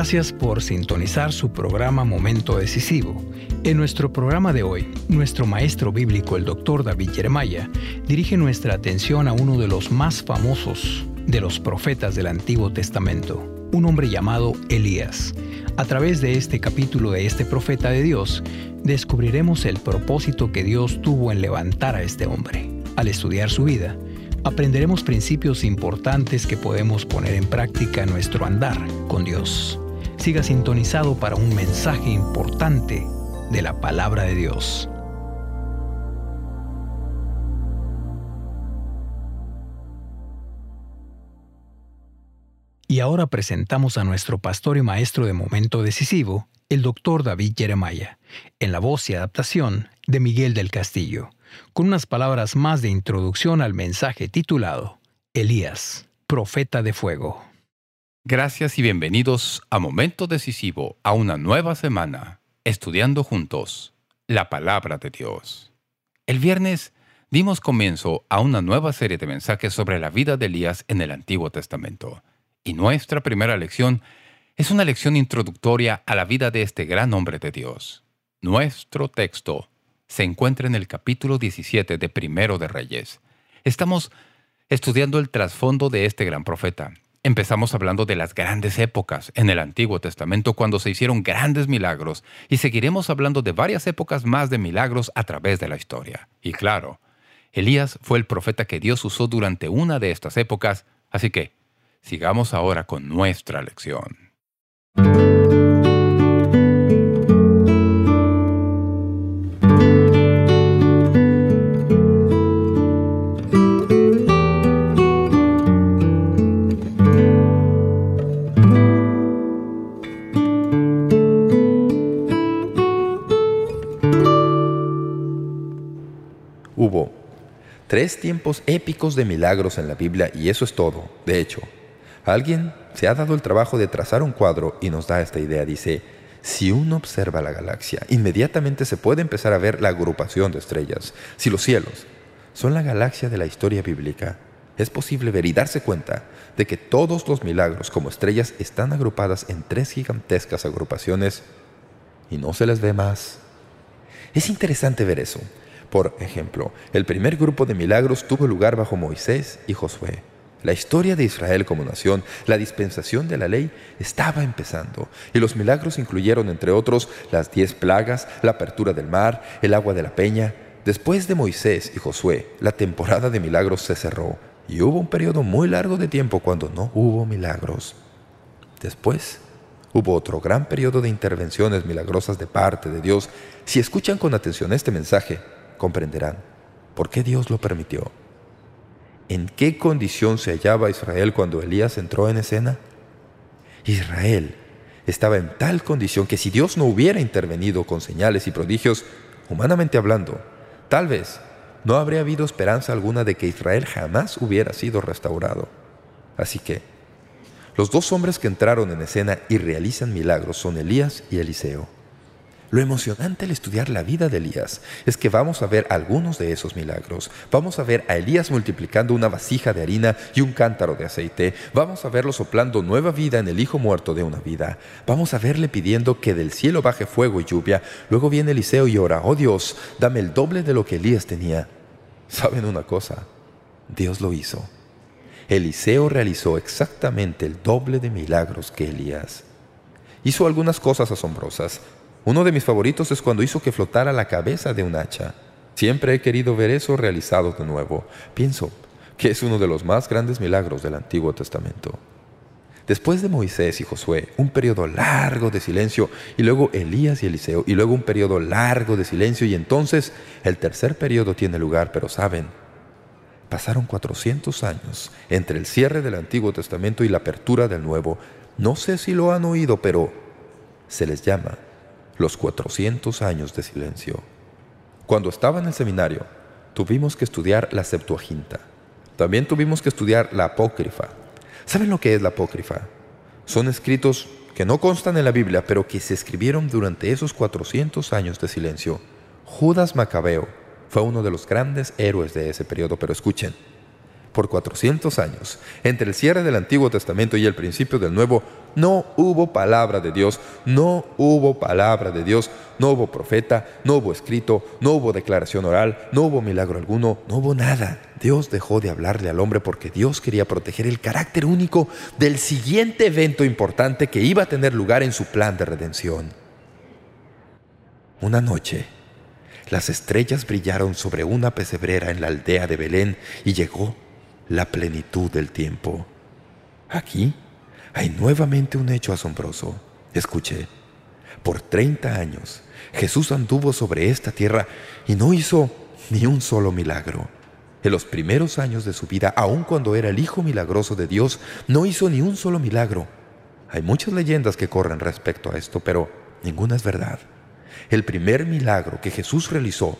Gracias por sintonizar su programa Momento Decisivo. En nuestro programa de hoy, nuestro maestro bíblico, el doctor David Jeremiah, dirige nuestra atención a uno de los más famosos de los profetas del Antiguo Testamento, un hombre llamado Elías. A través de este capítulo de este profeta de Dios, descubriremos el propósito que Dios tuvo en levantar a este hombre. Al estudiar su vida, aprenderemos principios importantes que podemos poner en práctica en nuestro andar con Dios. Siga sintonizado para un mensaje importante de la palabra de Dios. Y ahora presentamos a nuestro pastor y maestro de momento decisivo, el doctor David Jeremiah, en la voz y adaptación de Miguel del Castillo con unas palabras más de introducción al mensaje titulado Elías, profeta de fuego. Gracias y bienvenidos a Momento Decisivo, a una nueva semana, estudiando juntos la palabra de Dios. El viernes dimos comienzo a una nueva serie de mensajes sobre la vida de Elías en el Antiguo Testamento, y nuestra primera lección es una lección introductoria a la vida de este gran hombre de Dios. Nuestro texto se encuentra en el capítulo 17 de Primero de Reyes. Estamos estudiando el trasfondo de este gran profeta. Empezamos hablando de las grandes épocas en el Antiguo Testamento cuando se hicieron grandes milagros y seguiremos hablando de varias épocas más de milagros a través de la historia. Y claro, Elías fue el profeta que Dios usó durante una de estas épocas, así que sigamos ahora con nuestra lección. Tres tiempos épicos de milagros en la Biblia y eso es todo. De hecho, alguien se ha dado el trabajo de trazar un cuadro y nos da esta idea. Dice, si uno observa la galaxia, inmediatamente se puede empezar a ver la agrupación de estrellas. Si los cielos son la galaxia de la historia bíblica, es posible ver y darse cuenta de que todos los milagros como estrellas están agrupadas en tres gigantescas agrupaciones y no se les ve más. Es interesante ver eso, por ejemplo, el primer grupo de milagros tuvo lugar bajo Moisés y Josué. La historia de Israel como nación, la dispensación de la ley, estaba empezando, y los milagros incluyeron, entre otros, las diez plagas, la apertura del mar, el agua de la peña. Después de Moisés y Josué, la temporada de milagros se cerró, y hubo un periodo muy largo de tiempo cuando no hubo milagros. Después, hubo otro gran periodo de intervenciones milagrosas de parte de Dios. Si escuchan con atención este mensaje, comprenderán por qué Dios lo permitió. ¿En qué condición se hallaba Israel cuando Elías entró en escena? Israel estaba en tal condición que si Dios no hubiera intervenido con señales y prodigios, humanamente hablando, tal vez no habría habido esperanza alguna de que Israel jamás hubiera sido restaurado. Así que, los dos hombres que entraron en escena y realizan milagros son Elías y Eliseo. Lo emocionante al estudiar la vida de Elías es que vamos a ver algunos de esos milagros. Vamos a ver a Elías multiplicando una vasija de harina y un cántaro de aceite. Vamos a verlo soplando nueva vida en el hijo muerto de una vida. Vamos a verle pidiendo que del cielo baje fuego y lluvia. Luego viene Eliseo y ora, «Oh Dios, dame el doble de lo que Elías tenía». ¿Saben una cosa? Dios lo hizo. Eliseo realizó exactamente el doble de milagros que Elías. Hizo algunas cosas asombrosas. Uno de mis favoritos es cuando hizo que flotara la cabeza de un hacha. Siempre he querido ver eso realizado de nuevo. Pienso que es uno de los más grandes milagros del Antiguo Testamento. Después de Moisés y Josué, un periodo largo de silencio, y luego Elías y Eliseo, y luego un periodo largo de silencio, y entonces el tercer periodo tiene lugar, pero ¿saben? Pasaron 400 años entre el cierre del Antiguo Testamento y la apertura del Nuevo. No sé si lo han oído, pero se les llama los 400 años de silencio. Cuando estaba en el seminario, tuvimos que estudiar la Septuaginta. También tuvimos que estudiar la Apócrifa. ¿Saben lo que es la Apócrifa? Son escritos que no constan en la Biblia, pero que se escribieron durante esos 400 años de silencio. Judas Macabeo fue uno de los grandes héroes de ese periodo, pero escuchen, Por 400 años, entre el cierre del Antiguo Testamento y el principio del Nuevo, no hubo palabra de Dios, no hubo palabra de Dios, no hubo profeta, no hubo escrito, no hubo declaración oral, no hubo milagro alguno, no hubo nada. Dios dejó de hablarle al hombre porque Dios quería proteger el carácter único del siguiente evento importante que iba a tener lugar en su plan de redención. Una noche, las estrellas brillaron sobre una pesebrera en la aldea de Belén y llegó la plenitud del tiempo. Aquí hay nuevamente un hecho asombroso. Escuche, por 30 años Jesús anduvo sobre esta tierra y no hizo ni un solo milagro. En los primeros años de su vida, aun cuando era el Hijo milagroso de Dios, no hizo ni un solo milagro. Hay muchas leyendas que corren respecto a esto, pero ninguna es verdad. El primer milagro que Jesús realizó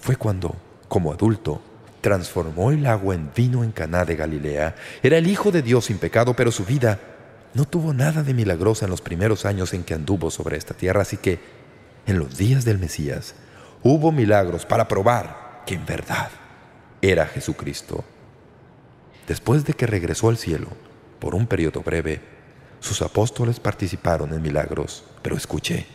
fue cuando, como adulto, transformó el agua en vino en Caná de Galilea. Era el Hijo de Dios sin pecado, pero su vida no tuvo nada de milagrosa en los primeros años en que anduvo sobre esta tierra, así que en los días del Mesías hubo milagros para probar que en verdad era Jesucristo. Después de que regresó al cielo, por un periodo breve, sus apóstoles participaron en milagros, pero escuché.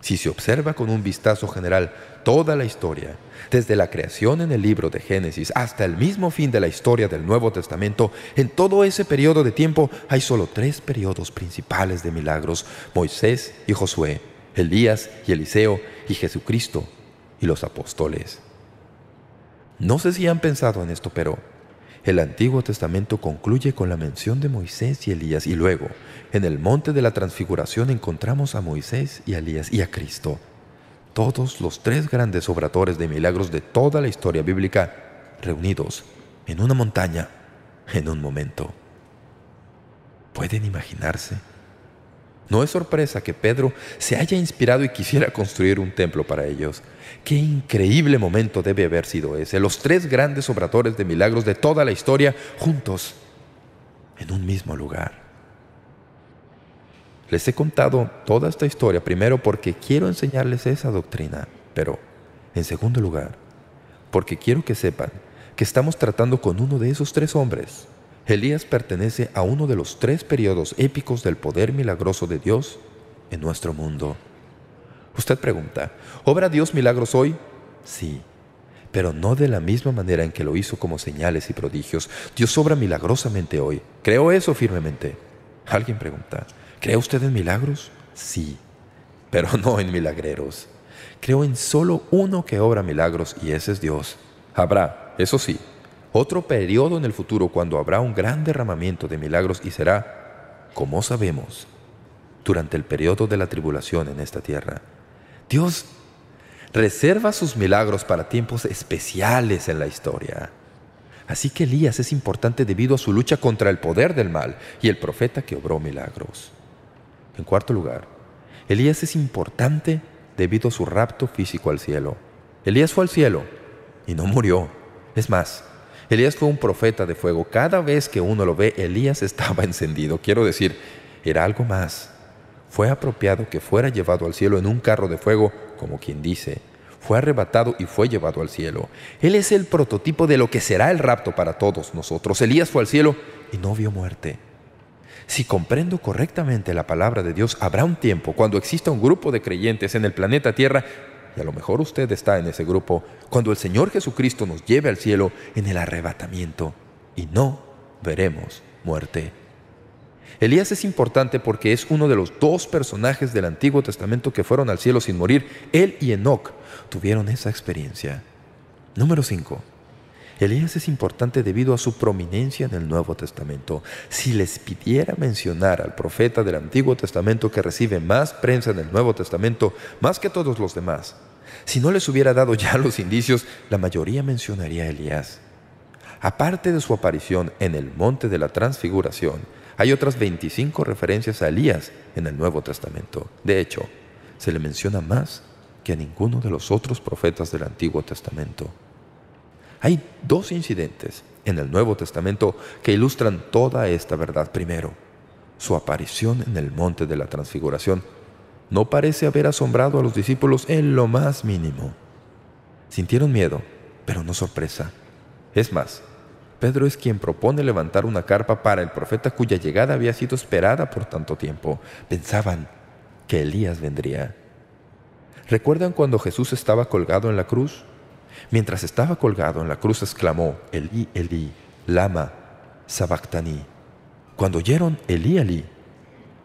Si se observa con un vistazo general toda la historia, desde la creación en el libro de Génesis hasta el mismo fin de la historia del Nuevo Testamento, en todo ese periodo de tiempo hay solo tres periodos principales de milagros, Moisés y Josué, Elías y Eliseo y Jesucristo y los apóstoles. No sé si han pensado en esto, pero el Antiguo Testamento concluye con la mención de Moisés y Elías y luego, en el Monte de la Transfiguración encontramos a Moisés y a Elías y a Cristo. Todos los tres grandes obradores de milagros de toda la historia bíblica reunidos en una montaña en un momento. ¿Pueden imaginarse? No es sorpresa que Pedro se haya inspirado y quisiera construir un templo para ellos. ¡Qué increíble momento debe haber sido ese! Los tres grandes obradores de milagros de toda la historia juntos en un mismo lugar. Les he contado toda esta historia primero porque quiero enseñarles esa doctrina, pero en segundo lugar, porque quiero que sepan que estamos tratando con uno de esos tres hombres, Elías pertenece a uno de los tres periodos épicos del poder milagroso de Dios en nuestro mundo. Usted pregunta, ¿obra Dios milagros hoy? Sí, pero no de la misma manera en que lo hizo como señales y prodigios. Dios obra milagrosamente hoy. Creo eso firmemente. Alguien pregunta, ¿cree usted en milagros? Sí, pero no en milagreros. Creo en solo uno que obra milagros y ese es Dios. Habrá, eso sí, otro periodo en el futuro cuando habrá un gran derramamiento de milagros y será, como sabemos, durante el periodo de la tribulación en esta tierra. Dios reserva sus milagros para tiempos especiales en la historia. Así que Elías es importante debido a su lucha contra el poder del mal y el profeta que obró milagros. En cuarto lugar, Elías es importante debido a su rapto físico al cielo. Elías fue al cielo y no murió. Es más, Elías fue un profeta de fuego. Cada vez que uno lo ve, Elías estaba encendido. Quiero decir, era algo más. Fue apropiado que fuera llevado al cielo en un carro de fuego, como quien dice. Fue arrebatado y fue llevado al cielo. Él es el prototipo de lo que será el rapto para todos nosotros. Elías fue al cielo y no vio muerte. Si comprendo correctamente la palabra de Dios, habrá un tiempo cuando exista un grupo de creyentes en el planeta Tierra y a lo mejor usted está en ese grupo, cuando el Señor Jesucristo nos lleve al cielo en el arrebatamiento y no veremos muerte. Elías es importante porque es uno de los dos personajes del Antiguo Testamento que fueron al cielo sin morir. Él y Enoch tuvieron esa experiencia. Número 5. Elías es importante debido a su prominencia en el Nuevo Testamento. Si les pidiera mencionar al profeta del Antiguo Testamento que recibe más prensa en el Nuevo Testamento, más que todos los demás, si no les hubiera dado ya los indicios, la mayoría mencionaría a Elías. Aparte de su aparición en el Monte de la Transfiguración, hay otras 25 referencias a Elías en el Nuevo Testamento. De hecho, se le menciona más que a ninguno de los otros profetas del Antiguo Testamento. Hay dos incidentes en el Nuevo Testamento que ilustran toda esta verdad. Primero, su aparición en el monte de la transfiguración no parece haber asombrado a los discípulos en lo más mínimo. Sintieron miedo, pero no sorpresa. Es más, Pedro es quien propone levantar una carpa para el profeta cuya llegada había sido esperada por tanto tiempo. Pensaban que Elías vendría. ¿Recuerdan cuando Jesús estaba colgado en la cruz? Mientras estaba colgado en la cruz exclamó, Elí, Elí, lama sabactani. Cuando oyeron Elí, Elí,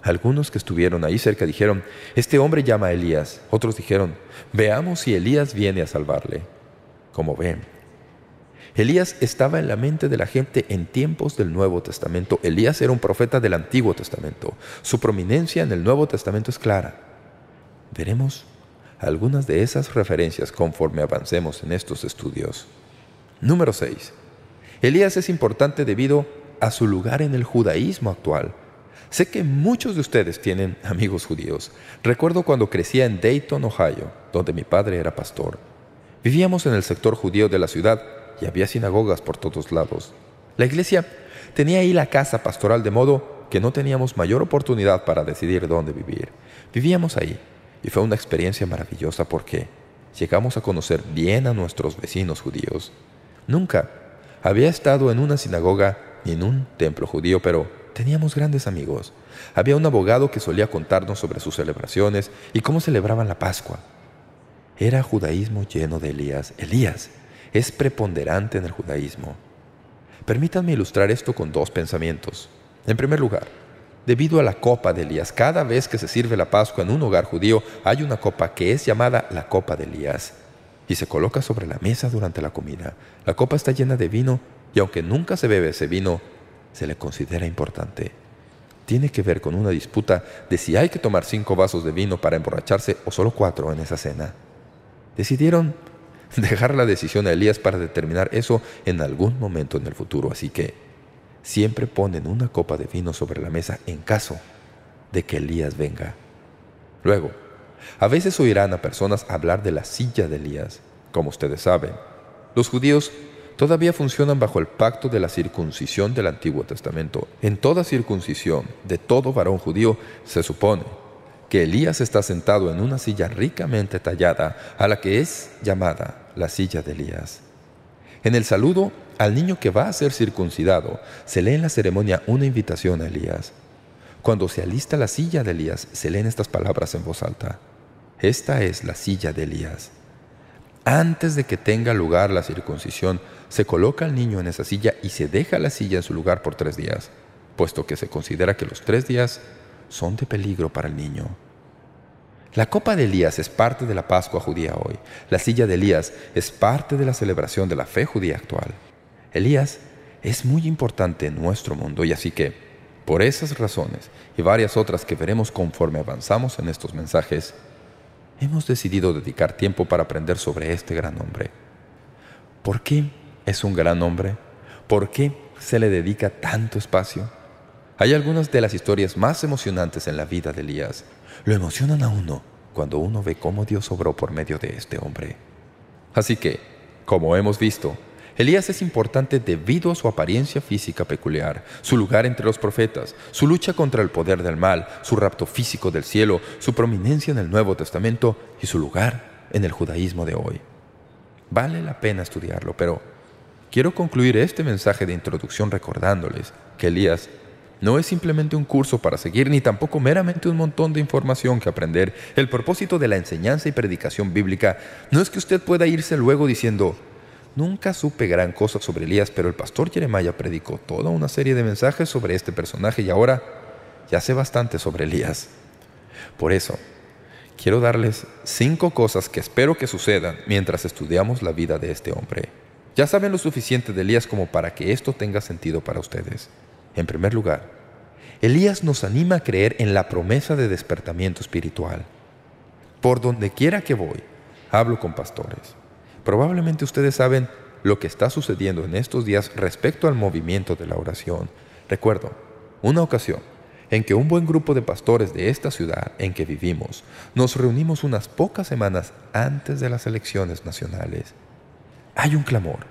algunos que estuvieron ahí cerca dijeron, este hombre llama a Elías. Otros dijeron, veamos si Elías viene a salvarle. Como ven, Elías estaba en la mente de la gente en tiempos del Nuevo Testamento. Elías era un profeta del Antiguo Testamento. Su prominencia en el Nuevo Testamento es clara. Veremos algunas de esas referencias conforme avancemos en estos estudios. Número 6. Elías es importante debido a su lugar en el judaísmo actual. Sé que muchos de ustedes tienen amigos judíos. Recuerdo cuando crecía en Dayton, Ohio, donde mi padre era pastor. Vivíamos en el sector judío de la ciudad y había sinagogas por todos lados. La iglesia tenía ahí la casa pastoral de modo que no teníamos mayor oportunidad para decidir dónde vivir. Vivíamos ahí y fue una experiencia maravillosa porque llegamos a conocer bien a nuestros vecinos judíos. Nunca había estado en una sinagoga ni en un templo judío, pero teníamos grandes amigos. Había un abogado que solía contarnos sobre sus celebraciones y cómo celebraban la Pascua. Era judaísmo lleno de Elías. Elías es preponderante en el judaísmo. Permítanme ilustrar esto con dos pensamientos. En primer lugar, debido a la copa de Elías, cada vez que se sirve la Pascua en un hogar judío, hay una copa que es llamada la copa de Elías y se coloca sobre la mesa durante la comida. La copa está llena de vino y aunque nunca se bebe ese vino, se le considera importante. Tiene que ver con una disputa de si hay que tomar cinco vasos de vino para emborracharse o solo cuatro en esa cena. Decidieron dejar la decisión a Elías para determinar eso en algún momento en el futuro. Así que siempre ponen una copa de vino sobre la mesa en caso de que Elías venga. Luego, a veces oirán a personas hablar de la silla de Elías. Como ustedes saben, los judíos todavía funcionan bajo el pacto de la circuncisión del Antiguo Testamento. En toda circuncisión de todo varón judío se supone que Elías está sentado en una silla ricamente tallada, a la que es llamada la silla de Elías. En el saludo al niño que va a ser circuncidado, se lee en la ceremonia una invitación a Elías. Cuando se alista la silla de Elías, se leen estas palabras en voz alta. Esta es la silla de Elías. Antes de que tenga lugar la circuncisión, se coloca al niño en esa silla y se deja la silla en su lugar por tres días, puesto que se considera que los tres días son de peligro para el niño. La copa de Elías es parte de la Pascua judía hoy. La silla de Elías es parte de la celebración de la fe judía actual. Elías es muy importante en nuestro mundo y así que, por esas razones y varias otras que veremos conforme avanzamos en estos mensajes, hemos decidido dedicar tiempo para aprender sobre este gran hombre. ¿Por qué es un gran hombre? ¿Por qué se le dedica tanto espacio? Hay algunas de las historias más emocionantes en la vida de Elías. Lo emocionan a uno cuando uno ve cómo Dios obró por medio de este hombre. Así que, como hemos visto, Elías es importante debido a su apariencia física peculiar, su lugar entre los profetas, su lucha contra el poder del mal, su rapto físico del cielo, su prominencia en el Nuevo Testamento y su lugar en el judaísmo de hoy. Vale la pena estudiarlo, pero quiero concluir este mensaje de introducción recordándoles que Elías no es simplemente un curso para seguir, ni tampoco meramente un montón de información que aprender. El propósito de la enseñanza y predicación bíblica no es que usted pueda irse luego diciendo Nunca supe gran cosa sobre Elías, pero el pastor Jeremiah predicó toda una serie de mensajes sobre este personaje y ahora ya sé bastante sobre Elías. Por eso, quiero darles cinco cosas que espero que sucedan mientras estudiamos la vida de este hombre. Ya saben lo suficiente de Elías como para que esto tenga sentido para ustedes. En primer lugar, Elías nos anima a creer en la promesa de despertamiento espiritual. Por donde quiera que voy, hablo con pastores. Probablemente ustedes saben lo que está sucediendo en estos días respecto al movimiento de la oración. Recuerdo una ocasión en que un buen grupo de pastores de esta ciudad en que vivimos nos reunimos unas pocas semanas antes de las elecciones nacionales. Hay un clamor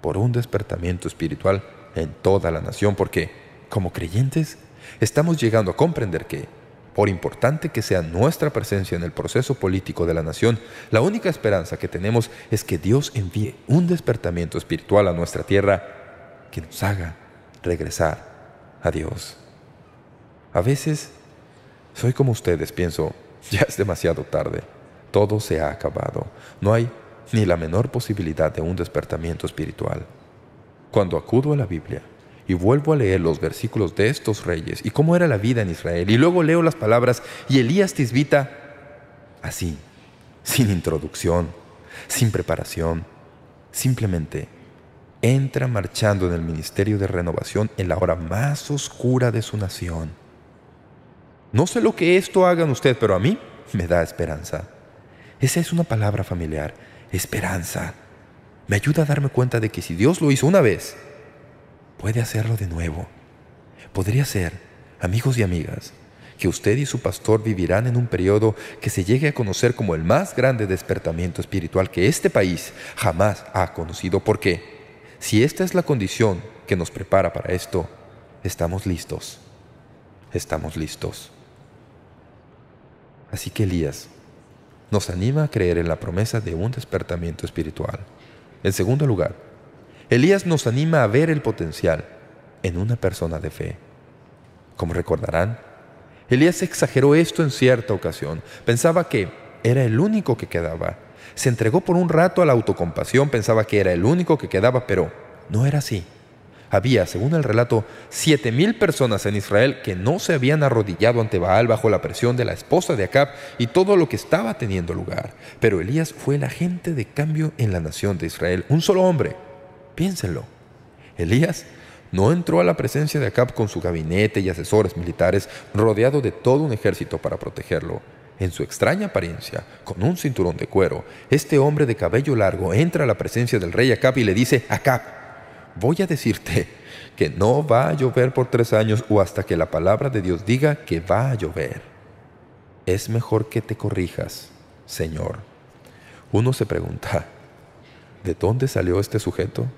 por un despertamiento espiritual en toda la nación porque como creyentes, estamos llegando a comprender que, por importante que sea nuestra presencia en el proceso político de la nación, la única esperanza que tenemos es que Dios envíe un despertamiento espiritual a nuestra tierra que nos haga regresar a Dios. A veces soy como ustedes, pienso, ya es demasiado tarde, todo se ha acabado, no hay ni la menor posibilidad de un despertamiento espiritual. Cuando acudo a la Biblia y vuelvo a leer los versículos de estos reyes y cómo era la vida en Israel, y luego leo las palabras y Elías Tisbita así, sin introducción, sin preparación, simplemente entra marchando en el ministerio de renovación en la hora más oscura de su nación. No sé lo que esto haga en usted, pero a mí me da esperanza. Esa es una palabra familiar, esperanza. Me ayuda a darme cuenta de que si Dios lo hizo una vez, puede hacerlo de nuevo. Podría ser, amigos y amigas, que usted y su pastor vivirán en un periodo que se llegue a conocer como el más grande despertamiento espiritual que este país jamás ha conocido. Porque si esta es la condición que nos prepara para esto, estamos listos. Estamos listos. Así que Elías nos anima a creer en la promesa de un despertamiento espiritual. En segundo lugar, Elías nos anima a ver el potencial en una persona de fe. Como recordarán, Elías exageró esto en cierta ocasión. Pensaba que era el único que quedaba. Se entregó por un rato a la autocompasión, pensaba que era el único que quedaba, pero no era así. Había, según el relato, siete mil personas en Israel que no se habían arrodillado ante Baal bajo la presión de la esposa de Acab y todo lo que estaba teniendo lugar. Pero Elías fue el agente de cambio en la nación de Israel. Un solo hombre. Piénsenlo. Elías no entró a la presencia de Acab con su gabinete y asesores militares rodeado de todo un ejército para protegerlo. En su extraña apariencia, con un cinturón de cuero, este hombre de cabello largo entra a la presencia del rey Acab y le dice, Acab, voy a decirte que no va a llover por tres años o hasta que la palabra de Dios diga que va a llover. Es mejor que te corrijas, Señor. Uno se pregunta, ¿de dónde salió este sujeto?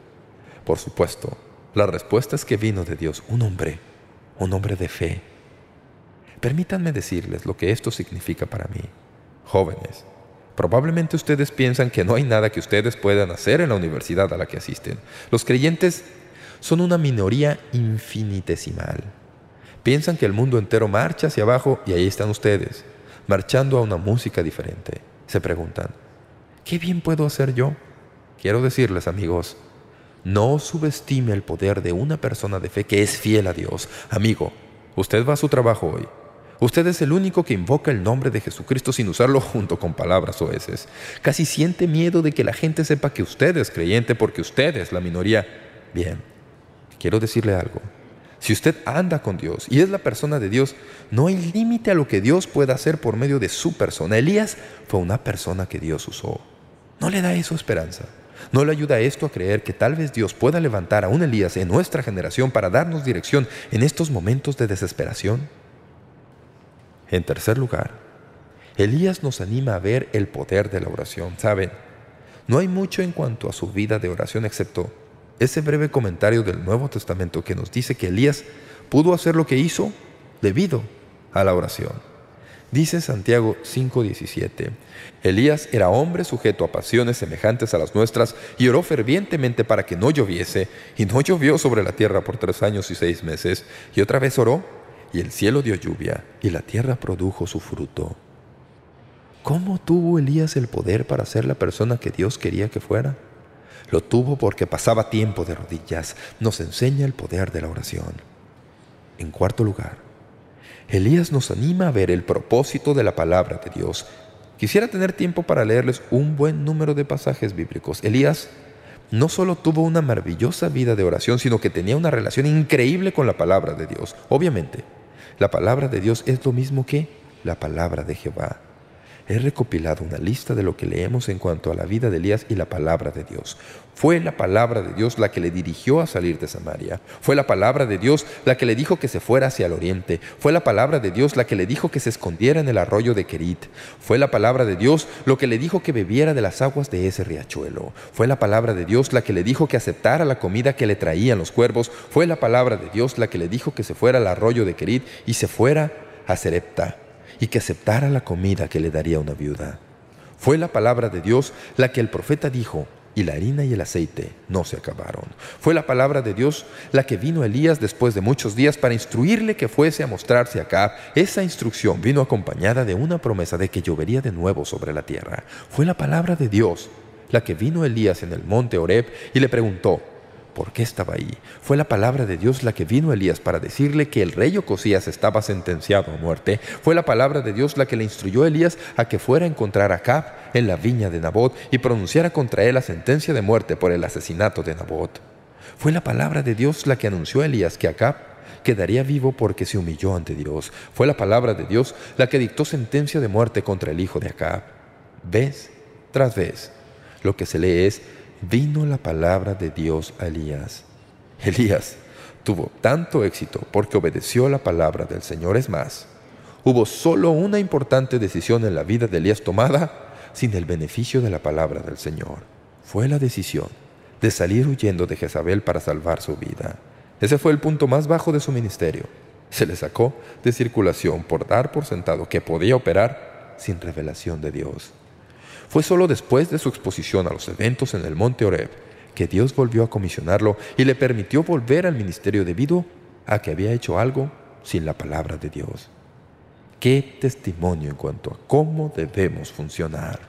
Por supuesto, la respuesta es que vino de Dios, un hombre, un hombre de fe. Permítanme decirles lo que esto significa para mí. Jóvenes, Probablemente ustedes piensan que no hay nada que ustedes puedan hacer en la universidad a la que asisten. Los creyentes son una minoría infinitesimal. Piensan que el mundo entero marcha hacia abajo y ahí están ustedes, marchando a una música diferente. Se preguntan, ¿qué bien puedo hacer yo? Quiero decirles, amigos, no subestime el poder de una persona de fe que es fiel a Dios. Amigo, usted va a su trabajo hoy. Usted es el único que invoca el nombre de Jesucristo sin usarlo junto con palabras oeces. Casi siente miedo de que la gente sepa que usted es creyente porque usted es la minoría. Bien, quiero decirle algo. Si usted anda con Dios y es la persona de Dios, no hay límite a lo que Dios pueda hacer por medio de su persona. Elías fue una persona que Dios usó. ¿No le da eso esperanza? ¿No le ayuda esto a creer que tal vez Dios pueda levantar a un Elías en nuestra generación para darnos dirección en estos momentos de desesperación? En tercer lugar, Elías nos anima a ver el poder de la oración. ¿Saben? No hay mucho en cuanto a su vida de oración excepto ese breve comentario del Nuevo Testamento que nos dice que Elías pudo hacer lo que hizo debido a la oración. Dice Santiago 5.17, Elías era hombre sujeto a pasiones semejantes a las nuestras y oró fervientemente para que no lloviese, y no llovió sobre la tierra por tres años y seis meses, y otra vez oró y el cielo dio lluvia, y la tierra produjo su fruto. ¿Cómo tuvo Elías el poder para ser la persona que Dios quería que fuera? Lo tuvo porque pasaba tiempo de rodillas. Nos enseña el poder de la oración. En cuarto lugar, Elías nos anima a ver el propósito de la palabra de Dios. Quisiera tener tiempo para leerles un buen número de pasajes bíblicos. Elías no solo tuvo una maravillosa vida de oración, sino que tenía una relación increíble con la palabra de Dios. Obviamente, la palabra de Dios es lo mismo que la palabra de Jehová. He recopilado una lista de lo que leemos en cuanto a la vida de Elías y la palabra de Dios. Fue la palabra de Dios la que le dirigió a salir de Samaria. Fue la palabra de Dios la que le dijo que se fuera hacia el oriente. Fue la palabra de Dios la que le dijo que se escondiera en el arroyo de Kerit. Fue la palabra de Dios lo que le dijo que bebiera de las aguas de ese riachuelo. Fue la palabra de Dios la que le dijo que aceptara la comida que le traían los cuervos. Fue la palabra de Dios la que le dijo que se fuera al arroyo de Kerit y se fuera a Serepta y que aceptara la comida que le daría una viuda. Fue la palabra de Dios la que el profeta dijo y la harina y el aceite no se acabaron. Fue la palabra de Dios la que vino a Elías después de muchos días para instruirle que fuese a mostrarse acá. Esa instrucción vino acompañada de una promesa de que llovería de nuevo sobre la tierra. Fue la palabra de Dios la que vino a Elías en el monte Horeb y le preguntó, ¿Por qué estaba ahí? Fue la palabra de Dios la que vino a Elías para decirle que el rey Ocosías estaba sentenciado a muerte. Fue la palabra de Dios la que le instruyó a Elías a que fuera a encontrar a Acab en la viña de Nabot y pronunciara contra él la sentencia de muerte por el asesinato de Nabot. Fue la palabra de Dios la que anunció a Elías que Acab quedaría vivo porque se humilló ante Dios. Fue la palabra de Dios la que dictó sentencia de muerte contra el hijo de Acab. Vez tras vez, lo que se lee es vino la palabra de Dios a Elías. Elías tuvo tanto éxito porque obedeció la palabra del Señor. Es más, hubo solo una importante decisión en la vida de Elías tomada sin el beneficio de la palabra del Señor. Fue la decisión de salir huyendo de Jezabel para salvar su vida. Ese fue el punto más bajo de su ministerio. Se le sacó de circulación por dar por sentado que podía operar sin revelación de Dios. Fue solo después de su exposición a los eventos en el monte Oreb que Dios volvió a comisionarlo y le permitió volver al ministerio debido a que había hecho algo sin la palabra de Dios. ¡Qué testimonio en cuanto a cómo debemos funcionar!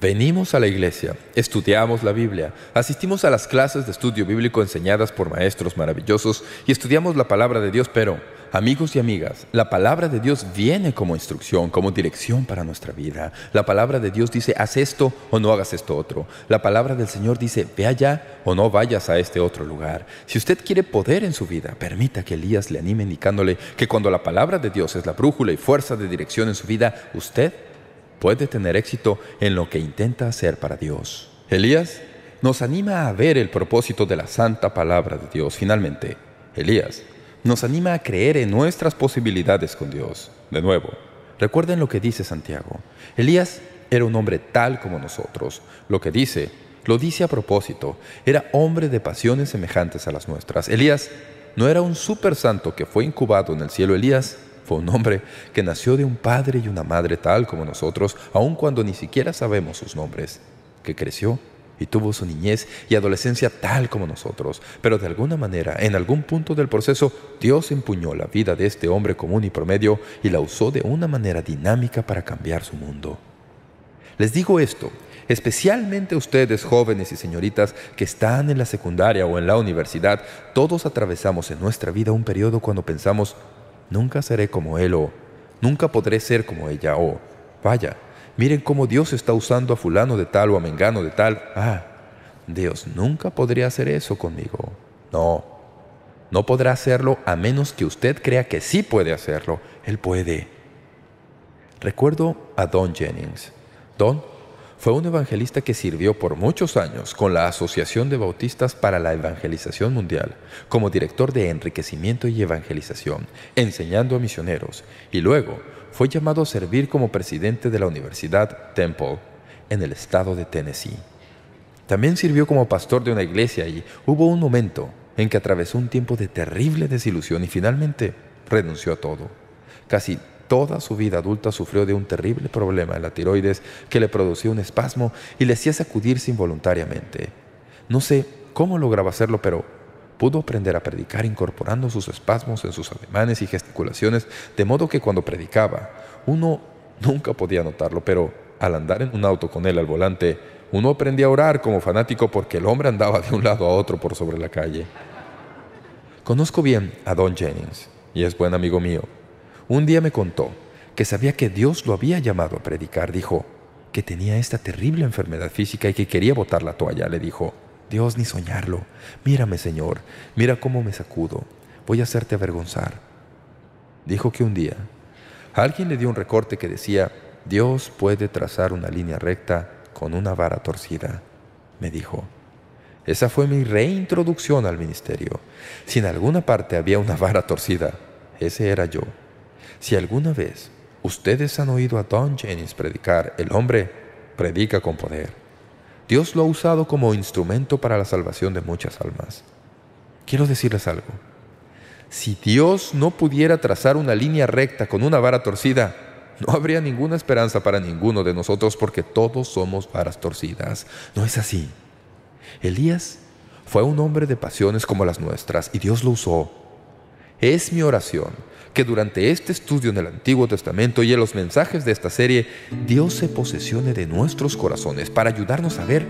Venimos a la iglesia, estudiamos la Biblia, asistimos a las clases de estudio bíblico enseñadas por maestros maravillosos y estudiamos la palabra de Dios, pero Amigos y amigas, la palabra de Dios viene como instrucción, como dirección para nuestra vida. La palabra de Dios dice, haz esto o no hagas esto otro. La palabra del Señor dice, ve allá o no vayas a este otro lugar. Si usted quiere poder en su vida, permita que Elías le anime indicándole que cuando la palabra de Dios es la brújula y fuerza de dirección en su vida, usted puede tener éxito en lo que intenta hacer para Dios. Elías nos anima a ver el propósito de la santa palabra de Dios. Finalmente, Elías nos anima a creer en nuestras posibilidades con Dios. De nuevo, recuerden lo que dice Santiago. Elías era un hombre tal como nosotros. Lo que dice, lo dice a propósito. Era hombre de pasiones semejantes a las nuestras. Elías no era un super santo que fue incubado en el cielo. Elías fue un hombre que nació de un padre y una madre tal como nosotros, aun cuando ni siquiera sabemos sus nombres, que creció y tuvo su niñez y adolescencia tal como nosotros. Pero de alguna manera, en algún punto del proceso, Dios empuñó la vida de este hombre común y promedio y la usó de una manera dinámica para cambiar su mundo. Les digo esto, especialmente ustedes jóvenes y señoritas que están en la secundaria o en la universidad, todos atravesamos en nuestra vida un periodo cuando pensamos, nunca seré como él o nunca podré ser como ella o, vaya, Miren cómo Dios está usando a fulano de tal o a mengano de tal. Ah, Dios nunca podría hacer eso conmigo. No, no podrá hacerlo a menos que usted crea que sí puede hacerlo. Él puede. Recuerdo a Don Jennings. Don fue un evangelista que sirvió por muchos años con la Asociación de Bautistas para la Evangelización Mundial como director de enriquecimiento y evangelización, enseñando a misioneros, y luego fue llamado a servir como presidente de la Universidad Temple en el estado de Tennessee. También sirvió como pastor de una iglesia y hubo un momento en que atravesó un tiempo de terrible desilusión y finalmente renunció a todo. Casi toda su vida adulta sufrió de un terrible problema en la tiroides que le producía un espasmo y le hacía sacudirse involuntariamente. No sé cómo lograba hacerlo, pero pudo aprender a predicar incorporando sus espasmos en sus ademanes y gesticulaciones, de modo que cuando predicaba, uno nunca podía notarlo, pero al andar en un auto con él al volante, uno aprendía a orar como fanático porque el hombre andaba de un lado a otro por sobre la calle. Conozco bien a Don Jennings, y es buen amigo mío. Un día me contó que sabía que Dios lo había llamado a predicar. Dijo que tenía esta terrible enfermedad física y que quería botar la toalla. Le dijo, Dios ni soñarlo. Mírame, Señor, mira cómo me sacudo. Voy a hacerte avergonzar. Dijo que un día alguien le dio un recorte que decía, Dios puede trazar una línea recta con una vara torcida. Me dijo, esa fue mi reintroducción al ministerio. Si en alguna parte había una vara torcida, ese era yo. Si alguna vez ustedes han oído a Don Jennings predicar, el hombre predica con poder. Dios lo ha usado como instrumento para la salvación de muchas almas. Quiero decirles algo. Si Dios no pudiera trazar una línea recta con una vara torcida, no habría ninguna esperanza para ninguno de nosotros porque todos somos varas torcidas. ¿No es así? Elías fue un hombre de pasiones como las nuestras y Dios lo usó. Es mi oración que durante este estudio en el Antiguo Testamento y en los mensajes de esta serie, Dios se posesione de nuestros corazones para ayudarnos a ver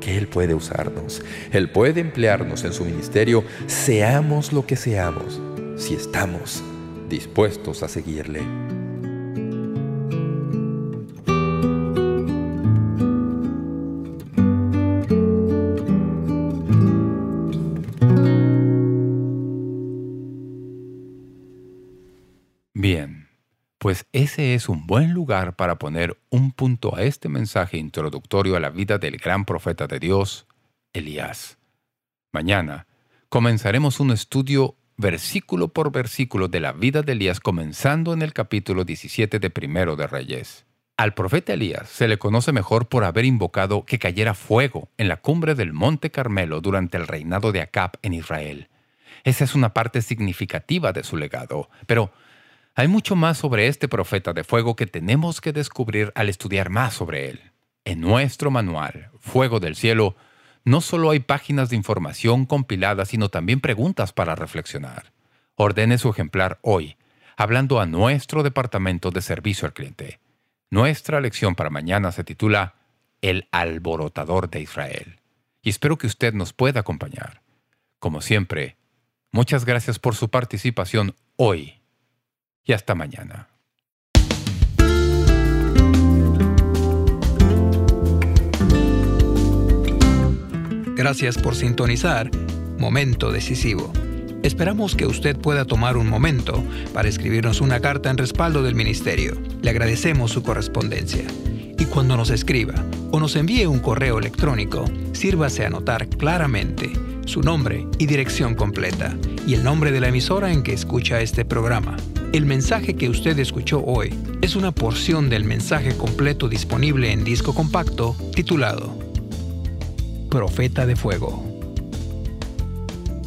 que Él puede usarnos. Él puede emplearnos en su ministerio, seamos lo que seamos, si estamos dispuestos a seguirle. Pues ese es un buen lugar para poner un punto a este mensaje introductorio a la vida del gran profeta de Dios, Elías. Mañana comenzaremos un estudio versículo por versículo de la vida de Elías comenzando en el capítulo 17 de Primero de Reyes. Al profeta Elías se le conoce mejor por haber invocado que cayera fuego en la cumbre del Monte Carmelo durante el reinado de Acab en Israel. Esa es una parte significativa de su legado, pero hay mucho más sobre este profeta de fuego que tenemos que descubrir al estudiar más sobre él. En nuestro manual, Fuego del Cielo, no solo hay páginas de información compiladas, sino también preguntas para reflexionar. Ordene su ejemplar hoy, hablando a nuestro departamento de servicio al cliente. Nuestra lección para mañana se titula El alborotador de Israel. Y espero que usted nos pueda acompañar. Como siempre, muchas gracias por su participación hoy y hasta mañana. Gracias por sintonizar Momento Decisivo. Esperamos que usted pueda tomar un momento para escribirnos una carta en respaldo del Ministerio. Le agradecemos su correspondencia. Y cuando nos escriba o nos envíe un correo electrónico, sírvase a anotar claramente su nombre y dirección completa y el nombre de la emisora en que escucha este programa. El mensaje que usted escuchó hoy es una porción del mensaje completo disponible en disco compacto titulado Profeta de Fuego.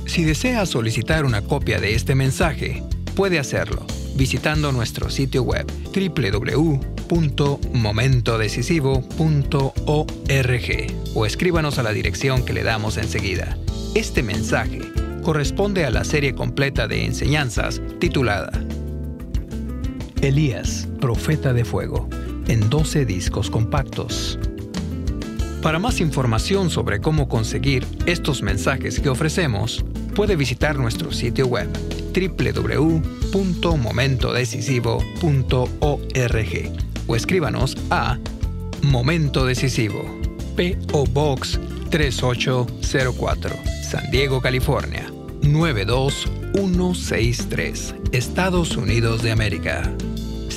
Si desea solicitar una copia de este mensaje, puede hacerlo visitando nuestro sitio web www.momentodecisivo.org o escríbanos a la dirección que le damos enseguida. Este mensaje corresponde a la serie completa de enseñanzas titulada Elías, Profeta de Fuego, en 12 discos compactos. Para más información sobre cómo conseguir estos mensajes que ofrecemos, puede visitar nuestro sitio web www.momentodecisivo.org o escríbanos a Momento Decisivo, P.O. Box 3804, San Diego, California 92163, Estados Unidos de América.